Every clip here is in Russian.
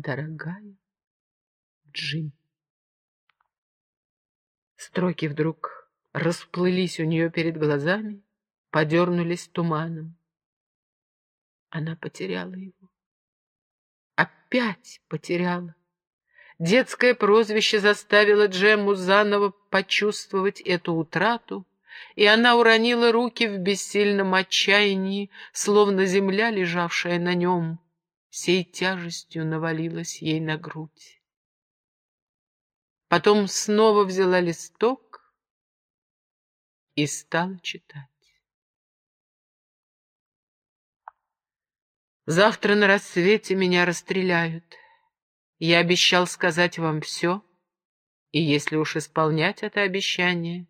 дорогая Джим. Строки вдруг расплылись у нее перед глазами, подернулись туманом. Она потеряла его. Опять потеряла. Детское прозвище заставило Джемму заново почувствовать эту утрату, и она уронила руки в бессильном отчаянии, словно земля, лежавшая на нем, всей тяжестью навалилась ей на грудь. Потом снова взяла листок и стала читать. Завтра на рассвете меня расстреляют. Я обещал сказать вам все, и если уж исполнять это обещание,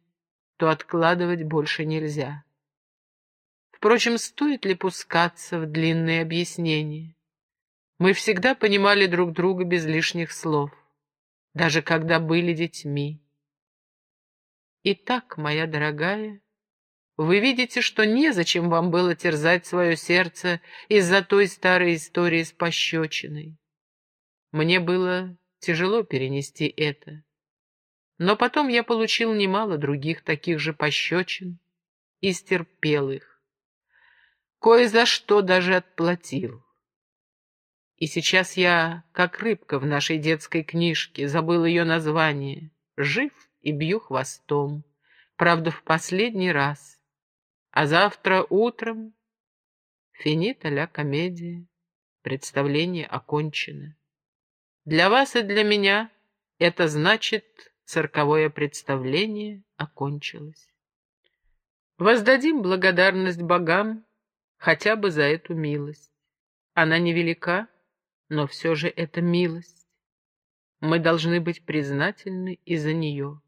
то откладывать больше нельзя. Впрочем, стоит ли пускаться в длинные объяснения? Мы всегда понимали друг друга без лишних слов, даже когда были детьми. Итак, моя дорогая, вы видите, что незачем вам было терзать свое сердце из-за той старой истории с пощечиной. Мне было тяжело перенести это. Но потом я получил немало других таких же пощечин и стерпел их. Кое за что даже отплатил. И сейчас я, как рыбка в нашей детской книжке, забыл ее название, жив и бью хвостом, правда, в последний раз а завтра утром финита ля комедия, представление окончено. Для вас и для меня это значит цирковое представление окончилось. Воздадим благодарность богам хотя бы за эту милость. Она невелика, но все же это милость. Мы должны быть признательны и за нее.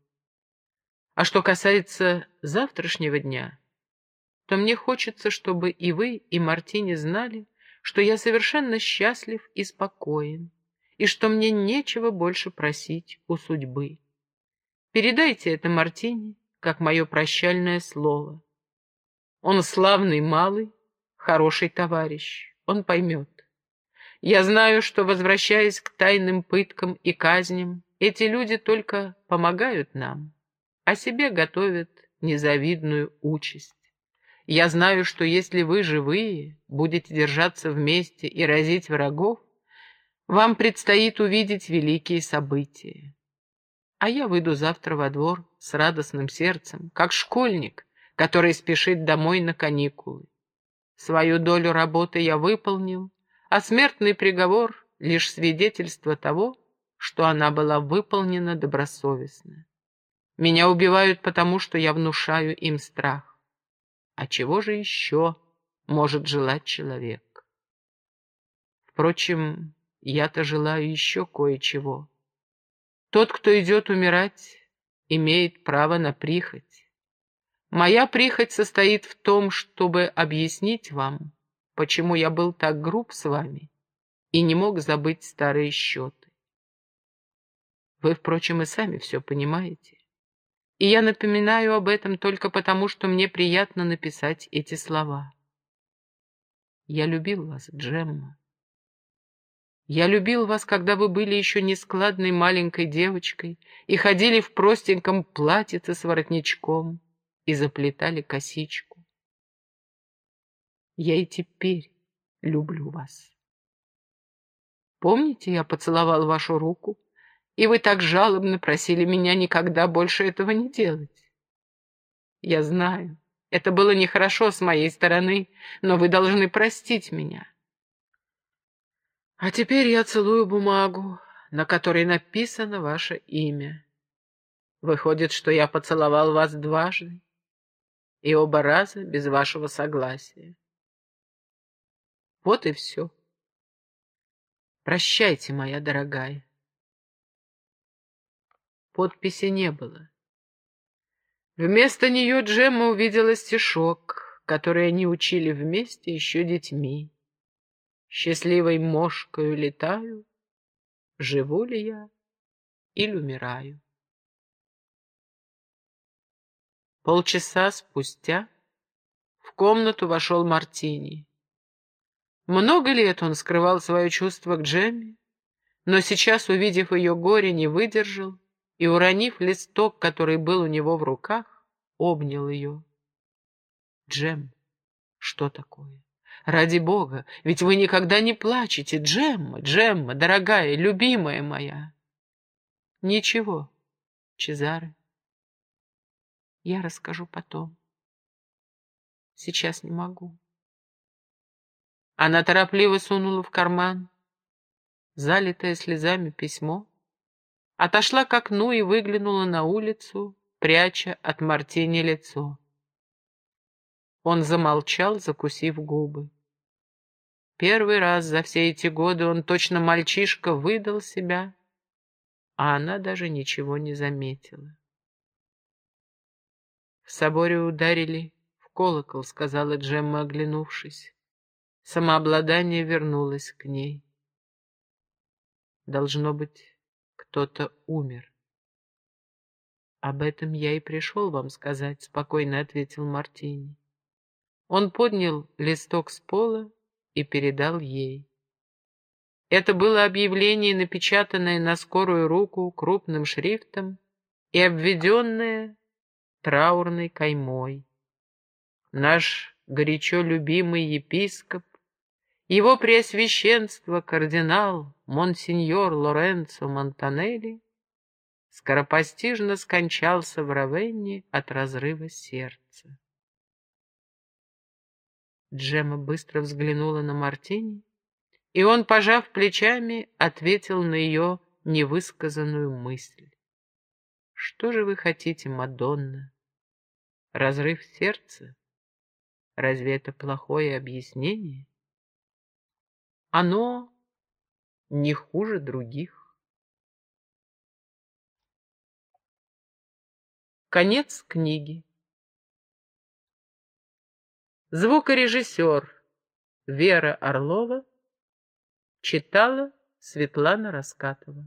А что касается завтрашнего дня, то мне хочется, чтобы и вы, и Мартини знали, что я совершенно счастлив и спокоен, и что мне нечего больше просить у судьбы. Передайте это Мартини, как мое прощальное слово. Он славный малый, хороший товарищ, он поймет. Я знаю, что, возвращаясь к тайным пыткам и казням, эти люди только помогают нам, а себе готовят незавидную участь. Я знаю, что если вы живые, будете держаться вместе и разить врагов, вам предстоит увидеть великие события. А я выйду завтра во двор с радостным сердцем, как школьник, который спешит домой на каникулы. Свою долю работы я выполнил, а смертный приговор — лишь свидетельство того, что она была выполнена добросовестно. Меня убивают потому, что я внушаю им страх. А чего же еще может желать человек? Впрочем, я-то желаю еще кое-чего. Тот, кто идет умирать, имеет право на прихоть. Моя прихоть состоит в том, чтобы объяснить вам, почему я был так груб с вами и не мог забыть старые счеты. Вы, впрочем, и сами все понимаете. И я напоминаю об этом только потому, что мне приятно написать эти слова. Я любил вас, Джемма. Я любил вас, когда вы были еще нескладной маленькой девочкой и ходили в простеньком платьице с воротничком и заплетали косичку. Я и теперь люблю вас. Помните, я поцеловал вашу руку и вы так жалобно просили меня никогда больше этого не делать. Я знаю, это было нехорошо с моей стороны, но вы должны простить меня. А теперь я целую бумагу, на которой написано ваше имя. Выходит, что я поцеловал вас дважды, и оба раза без вашего согласия. Вот и все. Прощайте, моя дорогая. Подписи не было. Вместо нее Джемма увидела стишок, который они учили вместе еще детьми. Счастливой мошкою летаю, живу ли я или умираю. Полчаса спустя в комнату вошел Мартини. Много лет он скрывал свое чувство к Джемме, но сейчас, увидев ее горе, не выдержал и, уронив листок, который был у него в руках, обнял ее. «Джем, что такое? Ради Бога, ведь вы никогда не плачете, Джемма, Джемма, дорогая, любимая моя!» «Ничего, Чезаре, я расскажу потом. Сейчас не могу». Она торопливо сунула в карман залитое слезами письмо, отошла к окну и выглянула на улицу, пряча от Мартини лицо. Он замолчал, закусив губы. Первый раз за все эти годы он точно мальчишка выдал себя, а она даже ничего не заметила. В соборе ударили в колокол, сказала Джемма, оглянувшись. Самообладание вернулось к ней. Должно быть, кто-то умер. «Об этом я и пришел вам сказать», — спокойно ответил Мартини. Он поднял листок с пола и передал ей. Это было объявление, напечатанное на скорую руку крупным шрифтом и обведенное траурной каймой. Наш горячо любимый епископ его преосвященство кардинал монсеньор Лоренцо Монтанелли скоропостижно скончался в Равенне от разрыва сердца. Джема быстро взглянула на Мартини, и он, пожав плечами, ответил на ее невысказанную мысль. «Что же вы хотите, Мадонна? Разрыв сердца? Разве это плохое объяснение?» Оно не хуже других. Конец книги. Звукорежиссер Вера Орлова читала Светлана Раскатова.